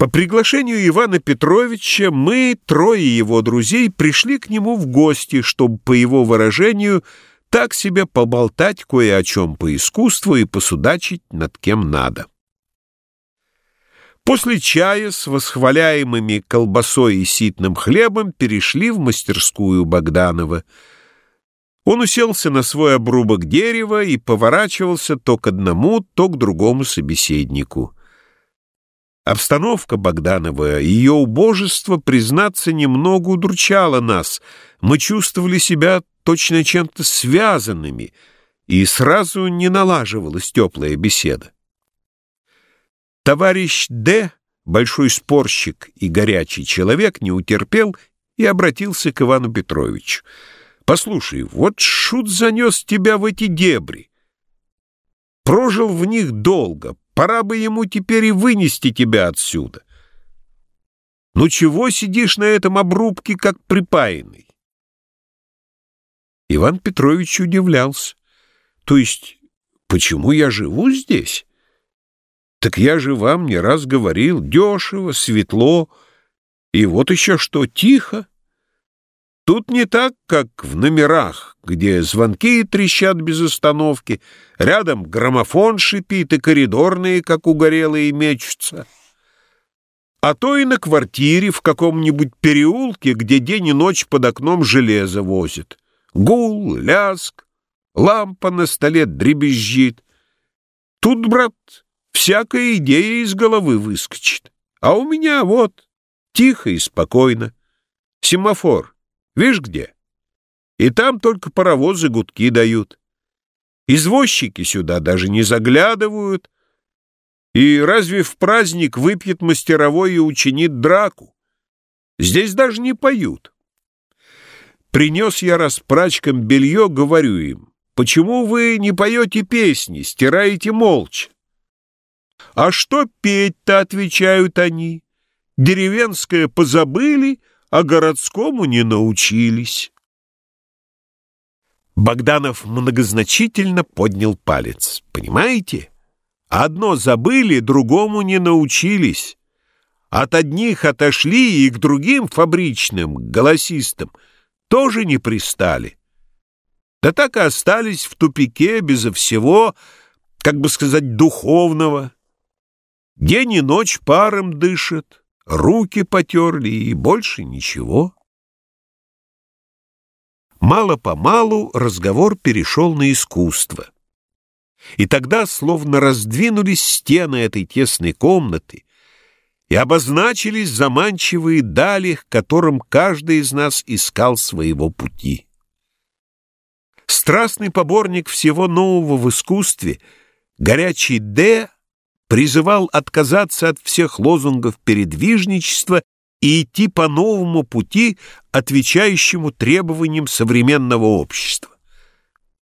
По приглашению Ивана Петровича мы, трое его друзей, пришли к нему в гости, чтобы, по его выражению, так себе поболтать кое о чем по искусству и посудачить над кем надо. После чая с восхваляемыми колбасой и ситным хлебом перешли в мастерскую Богданова. Он уселся на свой обрубок дерева и поворачивался то к одному, то к другому собеседнику — Обстановка Богданова ее убожество, признаться, немного удручало нас. Мы чувствовали себя точно чем-то связанными, и сразу не налаживалась теплая беседа. Товарищ Д., большой спорщик и горячий человек, не утерпел и обратился к Ивану Петровичу. «Послушай, вот шут занес тебя в эти дебри. Прожил в них долго, Пора бы ему теперь и вынести тебя отсюда. Ну чего сидишь на этом обрубке, как припаянный? Иван Петрович удивлялся. То есть, почему я живу здесь? Так я же вам не раз говорил, дешево, светло, и вот еще что, тихо. Тут не так, как в номерах, где звонки трещат без остановки, рядом граммофон шипит и коридорные, как угорелые, мечутся. А то и на квартире в каком-нибудь переулке, где день и ночь под окном железо возят. Гул, ляск, лампа на столе дребезжит. Тут, брат, всякая идея из головы выскочит. А у меня вот тихо и спокойно. Семафор Видишь где? И там только паровозы гудки дают. Извозчики сюда даже не заглядывают. И разве в праздник выпьет мастеровой и учинит драку? Здесь даже не поют. Принес я распрачкам белье, говорю им, почему вы не поете песни, стираете молча? А что петь-то, отвечают они. Деревенское позабыли, а городскому не научились. Богданов многозначительно поднял палец. Понимаете? Одно забыли, другому не научились. От одних отошли и к другим фабричным, голосистым, тоже не пристали. Да так и остались в тупике безо всего, как бы сказать, духовного. День и ночь паром дышат руки потерли и больше ничего. Мало-помалу разговор перешел на искусство. И тогда словно раздвинулись стены этой тесной комнаты и обозначились заманчивые дали, к которым каждый из нас искал своего пути. Страстный поборник всего нового в искусстве, горячий Д призывал отказаться от всех лозунгов передвижничества и идти по новому пути, отвечающему требованиям современного общества.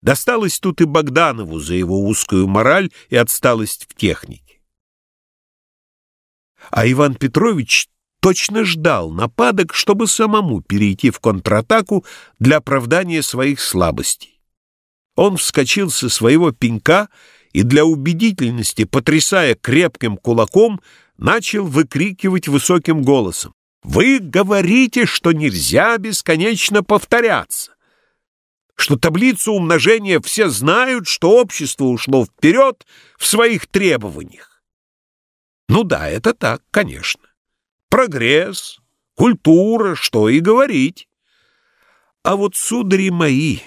Досталось тут и Богданову за его узкую мораль и отсталость в технике. А Иван Петрович точно ждал нападок, чтобы самому перейти в контратаку для оправдания своих слабостей. Он вскочил со своего пенька и для убедительности, потрясая крепким кулаком, начал выкрикивать высоким голосом. «Вы говорите, что нельзя бесконечно повторяться, что таблицу умножения все знают, что общество ушло вперед в своих требованиях. Ну да, это так, конечно. Прогресс, культура, что и говорить. А вот, судари мои,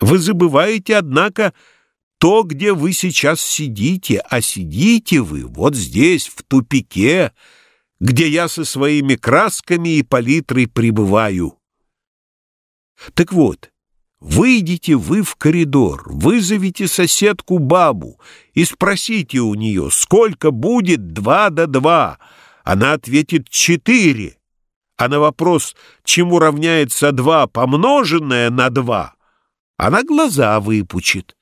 вы забываете, однако, то, где вы сейчас сидите, а сидите вы вот здесь, в тупике, где я со своими красками и палитрой пребываю. Так вот, выйдите вы в коридор, вызовите соседку бабу и спросите у нее, сколько будет два до два. Она ответит четыре. А на вопрос, чему равняется два помноженное на два, она глаза выпучит.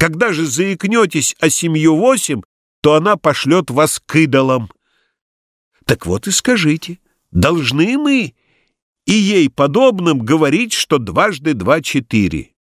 Когда же заикнетесь о семью восемь, то она пошлет вас к идолам. Так вот и скажите, должны мы и ей подобным говорить, что дважды два — четыре?